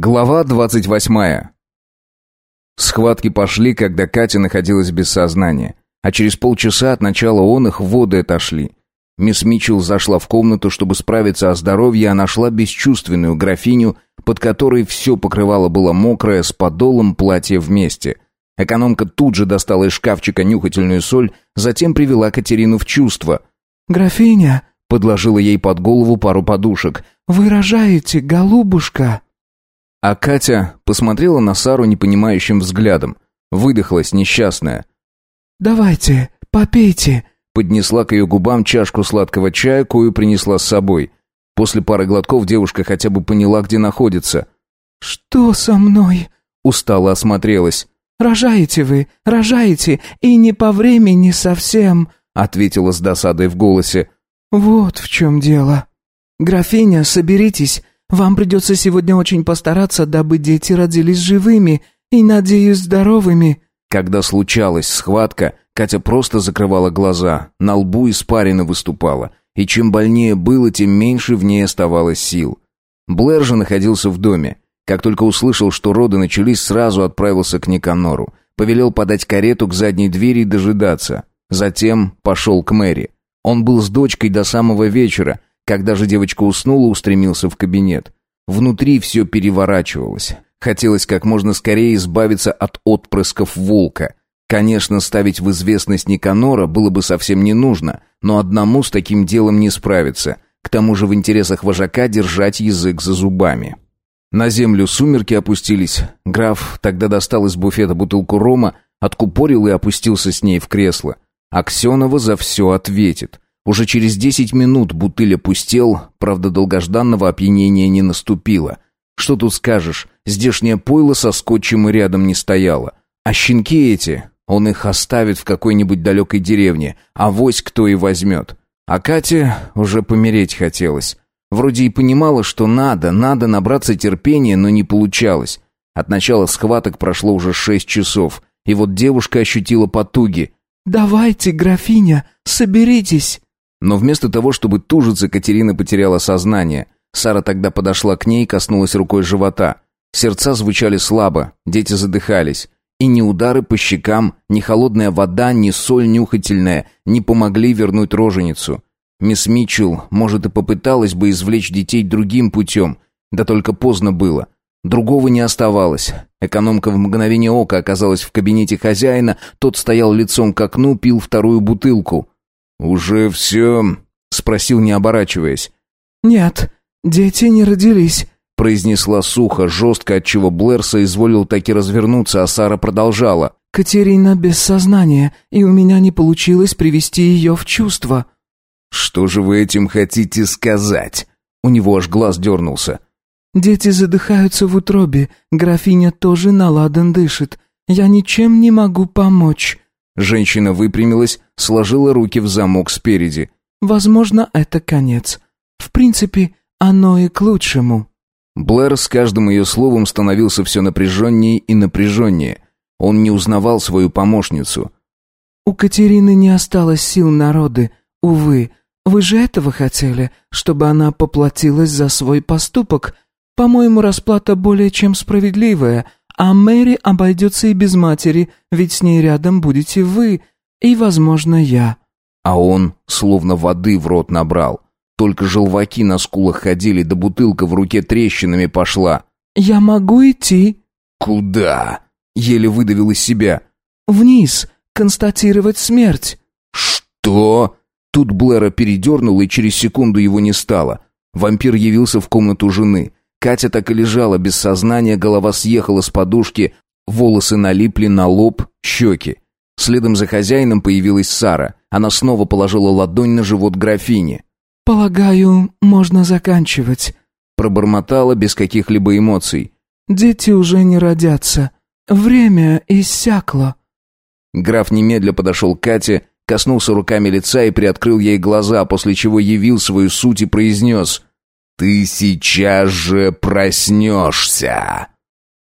Глава двадцать восьмая. Схватки пошли, когда Катя находилась без сознания, а через полчаса от начала он их в воды отошли. Мисс Митчелл зашла в комнату, чтобы справиться о здоровье, а нашла бесчувственную графиню, под которой все покрывало было мокрое, с подолом платья вместе. Экономка тут же достала из шкафчика нюхательную соль, затем привела Катерину в чувство. «Графиня», — подложила ей под голову пару подушек, — «вы рожаете, голубушка». А Катя посмотрела на Сару непонимающим взглядом. Выдохлась несчастная. «Давайте, попейте», поднесла к ее губам чашку сладкого чая, кою принесла с собой. После пары глотков девушка хотя бы поняла, где находится. «Что со мной?» Устало осмотрелась. «Рожаете вы, рожаете, и не по времени совсем», ответила с досадой в голосе. «Вот в чем дело. Графиня, соберитесь, вам придется сегодня очень постараться, дабы дети родились живыми и, надеюсь, здоровыми». Когда случалась схватка, Катя просто закрывала глаза, на лбу испарина выступала, и чем больнее было, тем меньше в ней оставалось сил. Блэр же находился в доме. Как только услышал, что роды начались, сразу отправился к Никанору. Повелел подать карету к задней двери и дожидаться. Затем пошел к Мэри. Он был с дочкой до самого вечера, когда же девочка уснула, устремился в кабинет. Внутри все переворачивалось. Хотелось как можно скорее избавиться от отпрысков волка. Конечно, ставить в известность Никанора было бы совсем не нужно, но одному с таким делом не справиться. К тому же в интересах вожака держать язык за зубами. На землю сумерки опустились. Граф тогда достал из буфета бутылку рома, откупорил и опустился с ней в кресло. Аксенова за все ответит. Уже через десять минут бутыль опустел, правда, долгожданного опьянения не наступило. Что тут скажешь, здешнее пойло со скотчем и рядом не стояло. А щенки эти, он их оставит в какой-нибудь далекой деревне, а вось кто и возьмет. А Кате уже помереть хотелось. Вроде и понимала, что надо, надо набраться терпения, но не получалось. От начала схваток прошло уже шесть часов, и вот девушка ощутила потуги. «Давайте, графиня, соберитесь!» Но вместо того, чтобы тужиться, Катерина потеряла сознание. Сара тогда подошла к ней и коснулась рукой живота. Сердца звучали слабо, дети задыхались. И ни удары по щекам, ни холодная вода, ни соль нюхательная не помогли вернуть роженицу. Мисс Митчелл, может, и попыталась бы извлечь детей другим путем, да только поздно было. Другого не оставалось. Экономка в мгновение ока оказалась в кабинете хозяина, тот стоял лицом к окну, пил вторую бутылку. «Уже все?» — спросил, не оборачиваясь. «Нет, дети не родились», — произнесла сухо, жестко, отчего Блэр соизволил таки развернуться, а Сара продолжала. «Катерина без сознания, и у меня не получилось привести ее в чувство». «Что же вы этим хотите сказать?» У него аж глаз дернулся. «Дети задыхаются в утробе, графиня тоже наладан дышит. Я ничем не могу помочь». Женщина выпрямилась, сложила руки в замок спереди. «Возможно, это конец. В принципе, оно и к лучшему». Блэр с каждым ее словом становился все напряженнее и напряженнее. Он не узнавал свою помощницу. «У Катерины не осталось сил народы, увы. Вы же этого хотели, чтобы она поплатилась за свой поступок. По-моему, расплата более чем справедливая, а Мэри обойдется и без матери, ведь с ней рядом будете вы и, возможно, я». А он словно воды в рот набрал. Только желваки на скулах ходили, да бутылка в руке трещинами пошла. «Я могу идти?» «Куда?» — еле выдавил из себя. «Вниз, констатировать смерть». «Что?» Тут Блэра передернул, и через секунду его не стало. Вампир явился в комнату жены. Катя так и лежала без сознания, голова съехала с подушки, волосы налипли на лоб, щеки. Следом за хозяином появилась Сара. Она снова положила ладонь на живот графини. «Полагаю, можно заканчивать», — пробормотала без каких-либо эмоций. «Дети уже не родятся. Время иссякло». Граф немедля подошел к Кате, коснулся руками лица и приоткрыл ей глаза, после чего явил свою суть и произнес «Ты сейчас же проснешься!»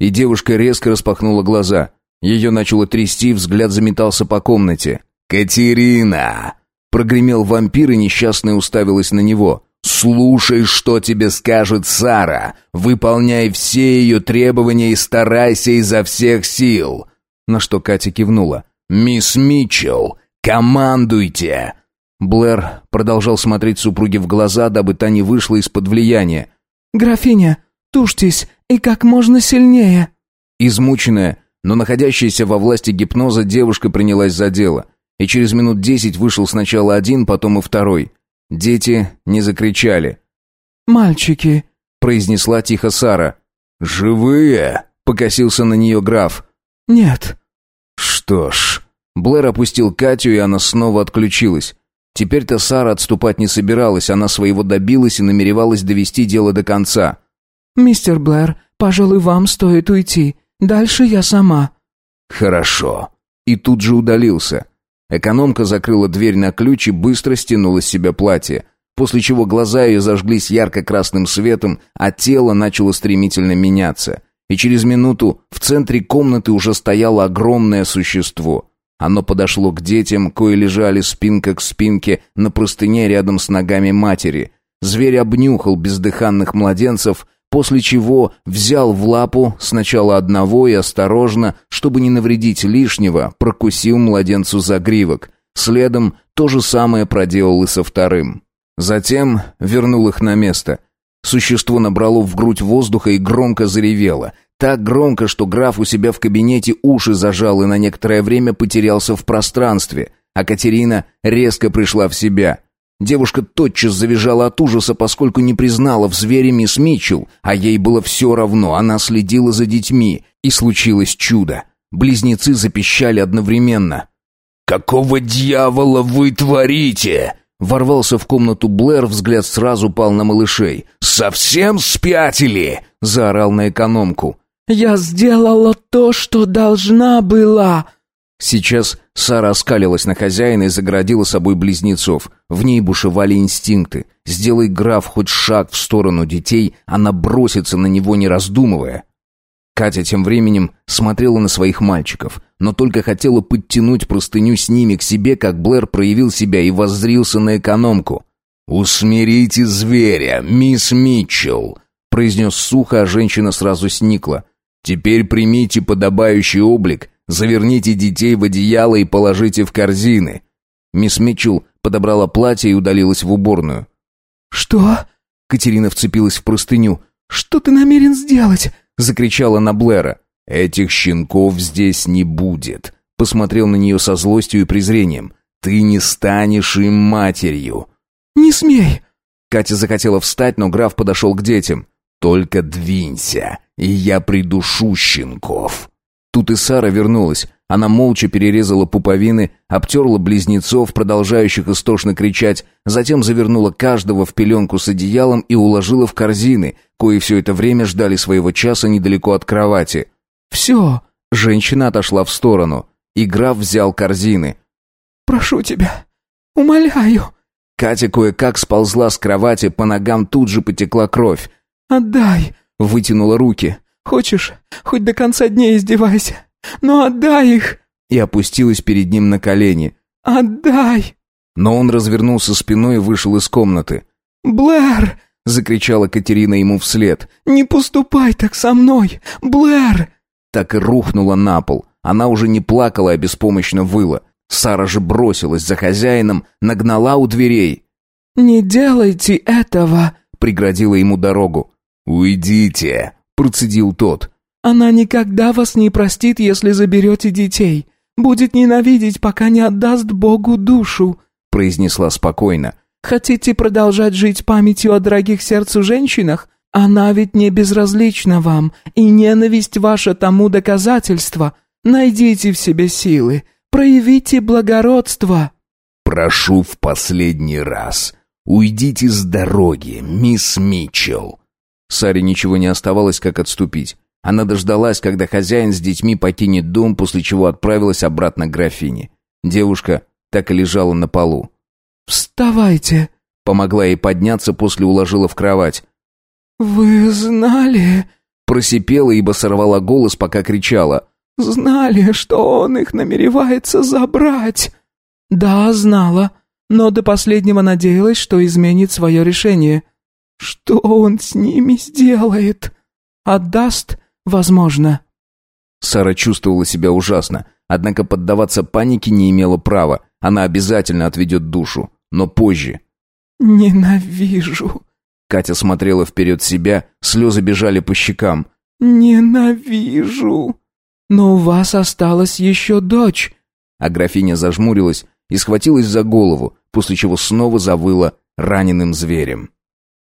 И девушка резко распахнула глаза. Ее начало трясти, взгляд заметался по комнате. «Катерина!» Прогремел вампир, и несчастная уставилась на него. «Слушай, что тебе скажет Сара. Выполняй все ее требования и старайся изо всех сил». На что Катя кивнула. «Мисс Митчелл, командуйте!» Блэр продолжал смотреть супруге в глаза, дабы та не вышла из-под влияния. «Графиня, тушьтесь и как можно сильнее!» Измученная, но находящаяся во власти гипноза девушка принялась за дело. И через минут десять вышел сначала один, потом и второй. Дети не закричали. «Мальчики», — произнесла тихо Сара. «Живые?» — покосился на нее граф. «Нет». «Что ж...» Блэр опустил Катю, и она снова отключилась. Теперь-то Сара отступать не собиралась, она своего добилась и намеревалась довести дело до конца. «Мистер Блэр, пожалуй, вам стоит уйти. Дальше я сама». «Хорошо». И тут же удалился. Экономка закрыла дверь на ключ и быстро стянула с себя платье, после чего глаза ее зажглись ярко-красным светом, а тело начало стремительно меняться. И через минуту в центре комнаты уже стояло огромное существо — оно подошло к детям, кои лежали спинка к спинке на простыне рядом с ногами матери. Зверь обнюхал бездыханных младенцев, после чего взял в лапу сначала одного и осторожно, чтобы не навредить лишнего, прокусил младенцу загривок. Следом то же самое проделал и со вторым. Затем вернул их на место. Существо набрало в грудь воздуха и громко заревело. Так громко, что граф у себя в кабинете уши зажал и на некоторое время потерялся в пространстве, а Катерина резко пришла в себя. Девушка тотчас завизжала от ужаса, поскольку не признала в звере мисс Митчелл, а ей было все равно, она следила за детьми, и случилось чудо. Близнецы запищали одновременно. «Какого дьявола вы творите?» Ворвался в комнату Блэр, взгляд сразу пал на малышей. «Совсем спятили?» — заорал на экономку. «Я сделала то, что должна была!» Сейчас Сара оскалилась на хозяина и заградила собой близнецов. В ней бушевали инстинкты. Сделай граф хоть шаг в сторону детей, она бросится на него, не раздумывая. Катя тем временем смотрела на своих мальчиков, но только хотела подтянуть простыню с ними к себе, как Блэр проявил себя и воззрился на экономку. «Усмирите зверя, мисс Митчелл!» произнес сухо, а женщина сразу сникла. Теперь примите подобающий облик, заверните детей в одеяло и положите в корзины». Мисс Митчелл подобрала платье и удалилась в уборную. «Что?» Катерина вцепилась в простыню. «Что ты намерен сделать?» Закричала на Блэра. «Этих щенков здесь не будет», посмотрел на нее со злостью и презрением. «Ты не станешь им матерью». «Не смей!» Катя захотела встать, но граф подошел к детям. «Только двинься, и я придушу щенков». Тут и Сара вернулась. Она молча перерезала пуповины, обтерла близнецов, продолжающих истошно кричать, затем завернула каждого в пеленку с одеялом и уложила в корзины, кои все это время ждали своего часа недалеко от кровати. «Все!» Женщина отошла в сторону, и граф взял корзины. «Прошу тебя, умоляю!» Катя кое-как сползла с кровати, по ногам тут же потекла кровь. «Отдай!» — вытянула руки. «Хочешь, хоть до конца дней издевайся, но отдай их!» И опустилась перед ним на колени. «Отдай!» Но он развернулся спиной и вышел из комнаты. «Блэр!» — закричала Катерина ему вслед. «Не поступай так со мной! Блэр!» Так и рухнула на пол. Она уже не плакала, а беспомощно выла. Сара же бросилась за хозяином, нагнала у дверей. «Не делайте этого!» — преградила ему дорогу. «Уйдите!» — процедил тот. «Она никогда вас не простит, если заберете детей. Будет ненавидеть, пока не отдаст Богу душу», — произнесла спокойно. «Хотите продолжать жить памятью о дорогих сердцу женщинах? Она ведь не безразлична вам, и ненависть ваша тому доказательство. Найдите в себе силы, проявите благородство». «Прошу в последний раз, уйдите с дороги, мисс Митчелл», Саре ничего не оставалось, как отступить. Она дождалась, когда хозяин с детьми покинет дом, после чего отправилась обратно к графине. Девушка так и лежала на полу. «Вставайте!» Помогла ей подняться, после уложила в кровать. «Вы знали...» Просипела, ибо сорвала голос, пока кричала. «Знали, что он их намеревается забрать?» «Да, знала. но до последнего надеялась, что изменит свое решение. Что он с ними сделает? Отдаст, возможно. Сара чувствовала себя ужасно, однако поддаваться панике не имела права. Она обязательно отведет душу, но позже. «Ненавижу!» Катя смотрела вперед себя, слезы бежали по щекам. «Ненавижу! Но у вас осталась еще дочь!» А графиня зажмурилась и схватилась за голову, после чего снова завыла раненым зверем.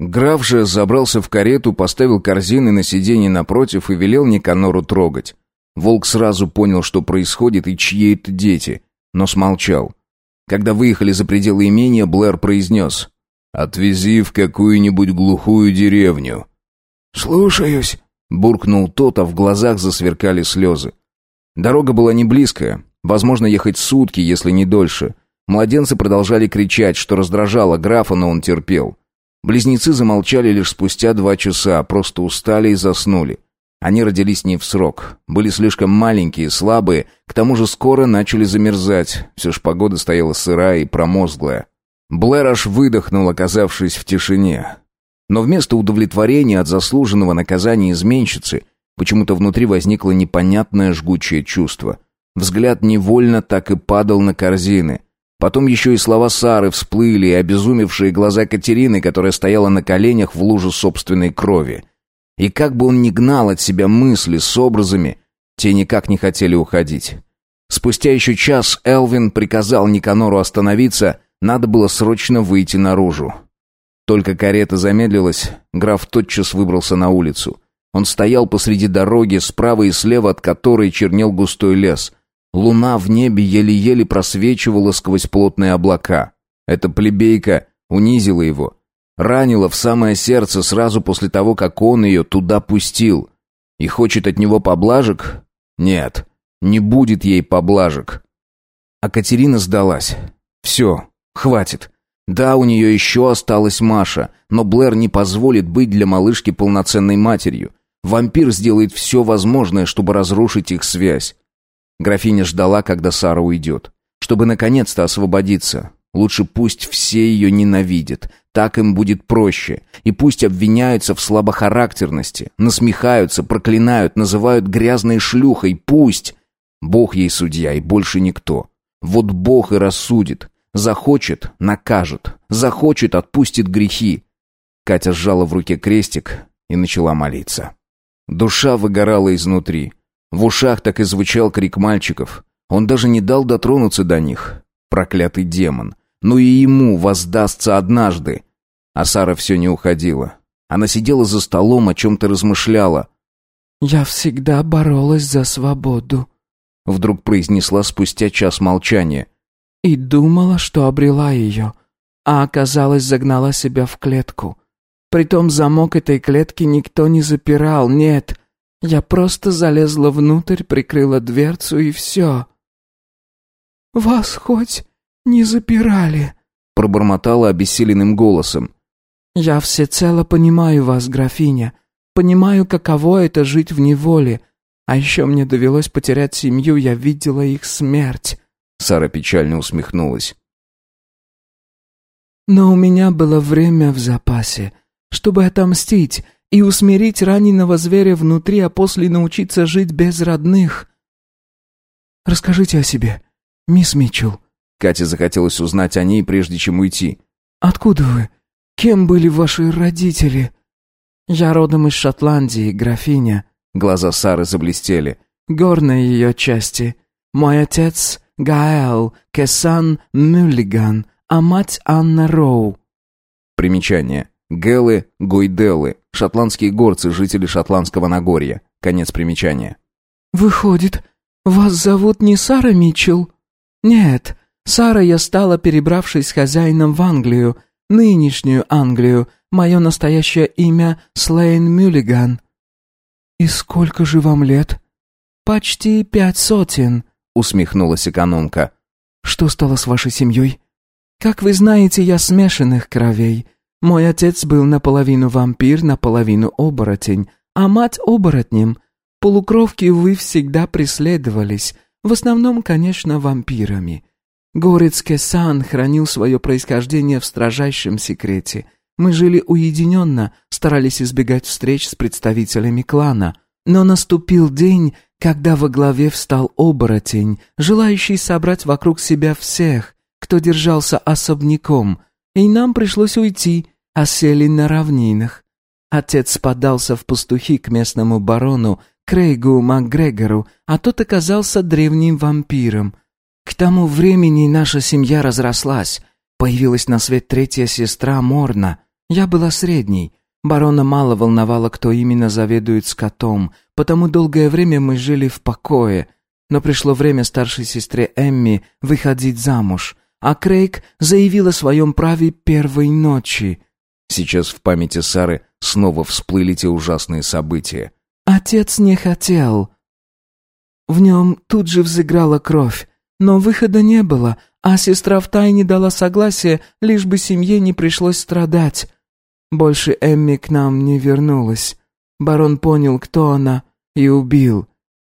Граф же забрался в карету, поставил корзины на сиденье напротив и велел Никанору трогать. Волк сразу понял, что происходит и чьи это дети, но смолчал. Когда выехали за пределы имения, Блэр произнес «Отвези в какую-нибудь глухую деревню». «Слушаюсь», — буркнул тот, а в глазах засверкали слезы. Дорога была не близкая, возможно, ехать сутки, если не дольше. Младенцы продолжали кричать, что раздражало графа, но он терпел. Близнецы замолчали лишь спустя два часа, просто устали и заснули. Они родились не в срок, были слишком маленькие, слабые, к тому же скоро начали замерзать, все ж погода стояла сырая и промозглая. Блэр аж выдохнул, оказавшись в тишине. Но вместо удовлетворения от заслуженного наказания изменщицы, почему-то внутри возникло непонятное жгучее чувство. Взгляд невольно так и падал на корзины. Потом еще и слова Сары всплыли, и обезумевшие глаза Катерины, которая стояла на коленях в луже собственной крови. И как бы он ни гнал от себя мысли с образами, те никак не хотели уходить. Спустя еще час Элвин приказал Никанору остановиться, надо было срочно выйти наружу. Только карета замедлилась, граф тотчас выбрался на улицу. Он стоял посреди дороги, справа и слева от которой чернел густой лес. Луна в небе еле-еле просвечивала сквозь плотные облака. Эта плебейка унизила его, ранила в самое сердце сразу после того, как он ее туда пустил. И хочет от него поблажек? Нет, не будет ей поблажек. А Катерина сдалась. Все, хватит. Да, у нее еще осталась Маша, но Блэр не позволит быть для малышки полноценной матерью. Вампир сделает все возможное, чтобы разрушить их связь. Графиня ждала, когда Сара уйдет, чтобы наконец-то освободиться. Лучше пусть все ее ненавидят, так им будет проще. И пусть обвиняются в слабохарактерности, насмехаются, проклинают, называют грязной шлюхой, пусть. Бог ей судья и больше никто. Вот Бог и рассудит. Захочет — накажет. Захочет — отпустит грехи. Катя сжала в руке крестик и начала молиться. Душа выгорала изнутри. В ушах так и звучал крик мальчиков. Он даже не дал дотронуться до них. Проклятый демон. Ну и ему воздастся однажды. А Сара все не уходила. Она сидела за столом, о чем-то размышляла. «Я всегда боролась за свободу», — вдруг произнесла спустя час молчания. «И думала, что обрела ее, а оказалось, загнала себя в клетку. Притом замок этой клетки никто не запирал, нет. Я просто залезла внутрь, прикрыла дверцу и все». «Вас хоть не запирали», — пробормотала обессиленным голосом. «Я всецело понимаю вас, графиня. Понимаю, каково это жить в неволе. А еще мне довелось потерять семью, я видела их смерть». Сара печально усмехнулась. «Но у меня было время в запасе, чтобы отомстить и усмирить раненого зверя внутри, а после научиться жить без родных. Расскажите о себе, мисс Митчелл». Кате захотелось узнать о ней, прежде чем уйти. «Откуда вы? Кем были ваши родители?» «Я родом из Шотландии, графиня». Глаза Сары заблестели. «Горной ее части. Мой отец — Гаэл Кесан Мюллиган, а мать Анна Роу». Примечание. Гэлы Гойделы. Шотландские горцы, жители Шотландского Нагорья. Конец примечания. «Выходит, вас зовут не Сара Митчелл?» «Нет, Сара я стала, перебравшись с хозяином в Англию, нынешнюю Англию. Мое настоящее имя Слейн Мюллиган». «И сколько же вам лет?» «Почти пять сотен», — усмехнулась экономка. «Что стало с вашей семьей?» «Как вы знаете, я смешанных кровей. Мой отец был наполовину вампир, наполовину оборотень, а мать оборотнем. Полукровки, вы всегда преследовались, в основном, конечно, вампирами. Горецкий сан хранил свое происхождение в строжайшем секрете. Мы жили уединенно, старались избегать встреч с представителями клана. Но наступил день, когда во главе встал оборотень, желающий собрать вокруг себя всех, кто держался особняком, и нам пришлось уйти, а сели на равнинах. Отец подался в пастухи к местному барону Крейгу МакГрегору, а тот оказался древним вампиром. К тому времени наша семья разрослась. Появилась на свет третья сестра Морна. Я была средней. Барона мало волновало, кто именно заведует скотом, потому долгое время мы жили в покое. Но пришло время старшей сестре Эмми выходить замуж, а Крейг заявил о своем праве первой ночи. Сейчас в памяти Сары снова всплыли те ужасные события. Отец не хотел. В нем тут же взыграла кровь, но выхода не было, а сестра втайне дала согласие, лишь бы семье не пришлось страдать. Больше Эмми к нам не вернулась. Барон понял, кто она, и убил.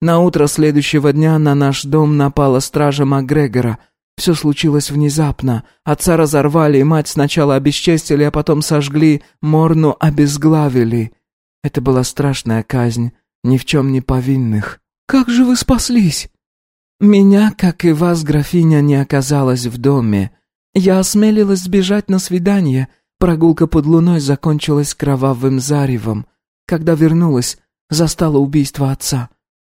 На утро следующего дня на наш дом напала стража Макгрегора. Все случилось внезапно. Отца разорвали, и мать сначала обесчестили, а потом сожгли, Морну обезглавили. Это была страшная казнь, ни в чем не повинных. «Как же вы спаслись?» «Меня, как и вас, графиня, не оказалось в доме. Я осмелилась сбежать на свидание, Прогулка под луной закончилась кровавым заревом. Когда вернулась, застала убийство отца.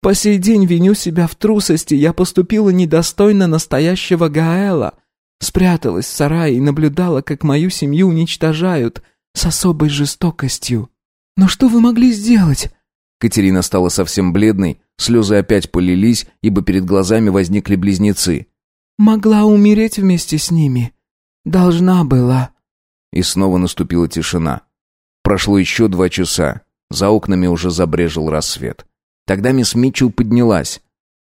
По сей день виню себя в трусости, я поступила недостойно настоящего Гаэла. Спряталась в сарае и наблюдала, как мою семью уничтожают с особой жестокостью. Но что вы могли сделать? Катерина стала совсем бледной, слезы опять полились, ибо перед глазами возникли близнецы. Могла умереть вместе с ними. Должна была. И снова наступила тишина. Прошло еще два часа. За окнами уже забрежил рассвет. Тогда мисс Митчелл поднялась.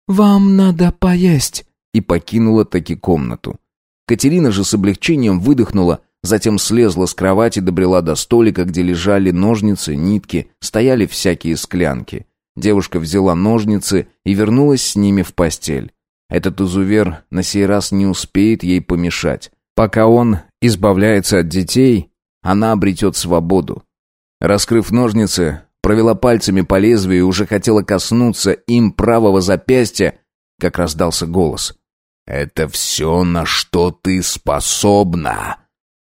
«Вам надо поесть», и покинула таки комнату. Катерина же с облегчением выдохнула, затем слезла с кровати, добрела до столика, где лежали ножницы, нитки, стояли всякие склянки. Девушка взяла ножницы и вернулась с ними в постель. Этот изувер на сей раз не успеет ей помешать. Пока он избавляется от детей, она обретет свободу. Раскрыв ножницы, провела пальцами по лезвию и уже хотела коснуться им правого запястья, как раздался голос. «Это все, на что ты способна!»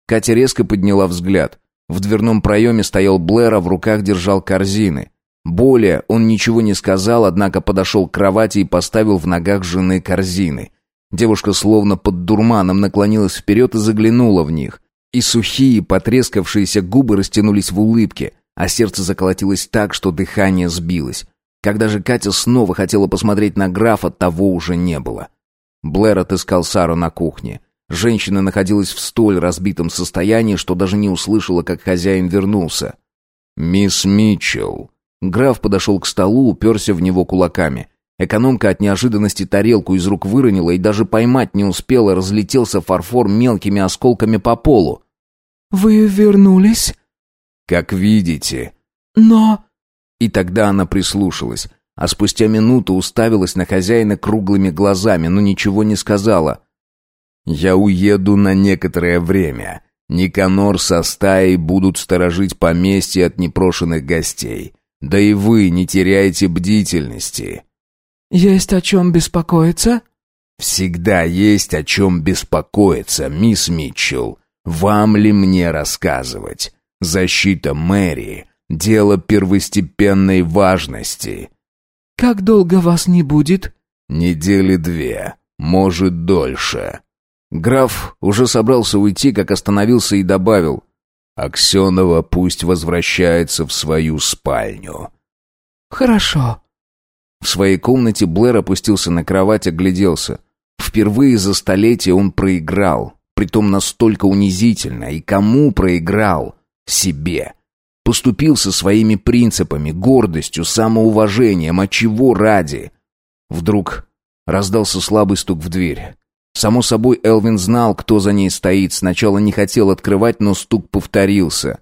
Катя резко подняла взгляд. В дверном проеме стоял Блэр, а в руках держал корзины. Более он ничего не сказал, однако подошел к кровати и поставил в ногах жены корзины. Девушка словно под дурманом наклонилась вперед и заглянула в них. И сухие, потрескавшиеся губы растянулись в улыбке, а сердце заколотилось так, что дыхание сбилось. Когда же Катя снова хотела посмотреть на графа, того уже не было. Блэр отыскал Сару на кухне. Женщина находилась в столь разбитом состоянии, что даже не услышала, как хозяин вернулся. «Мисс Митчелл». Граф подошел к столу, уперся в него кулаками. Экономка от неожиданности тарелку из рук выронила и даже поймать не успела, разлетелся фарфор мелкими осколками по полу. «Вы вернулись?» «Как видите». «Но...» И тогда она прислушалась, а спустя минуту уставилась на хозяина круглыми глазами, но ничего не сказала. «Я уеду на некоторое время. Никанор со стаей будут сторожить поместье от непрошенных гостей. Да и вы не теряйте бдительности». «Есть о чем беспокоиться?» «Всегда есть о чем беспокоиться, мисс Митчелл. Вам ли мне рассказывать? Защита Мэри — дело первостепенной важности». «Как долго вас не будет?» «Недели две, может, дольше». Граф уже собрался уйти, как остановился и добавил. «Аксенова пусть возвращается в свою спальню». «Хорошо», в своей комнате Блэр опустился на кровать, огляделся. Впервые за столетие он проиграл, притом настолько унизительно. И кому проиграл? Себе. Поступил со своими принципами, гордостью, самоуважением, а чего ради? Вдруг раздался слабый стук в дверь. Само собой, Элвин знал, кто за ней стоит. Сначала не хотел открывать, но стук повторился.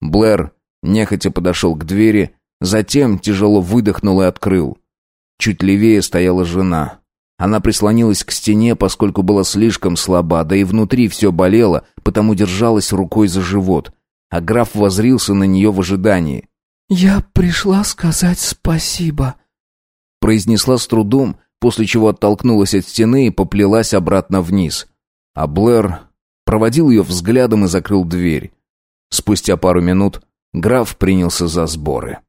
Блэр нехотя подошел к двери, затем тяжело выдохнул и открыл. Чуть левее стояла жена. Она прислонилась к стене, поскольку была слишком слаба, да и внутри все болело, потому держалась рукой за живот. А граф возрился на нее в ожидании. «Я пришла сказать спасибо», — произнесла с трудом, после чего оттолкнулась от стены и поплелась обратно вниз. А Блэр проводил ее взглядом и закрыл дверь. Спустя пару минут граф принялся за сборы.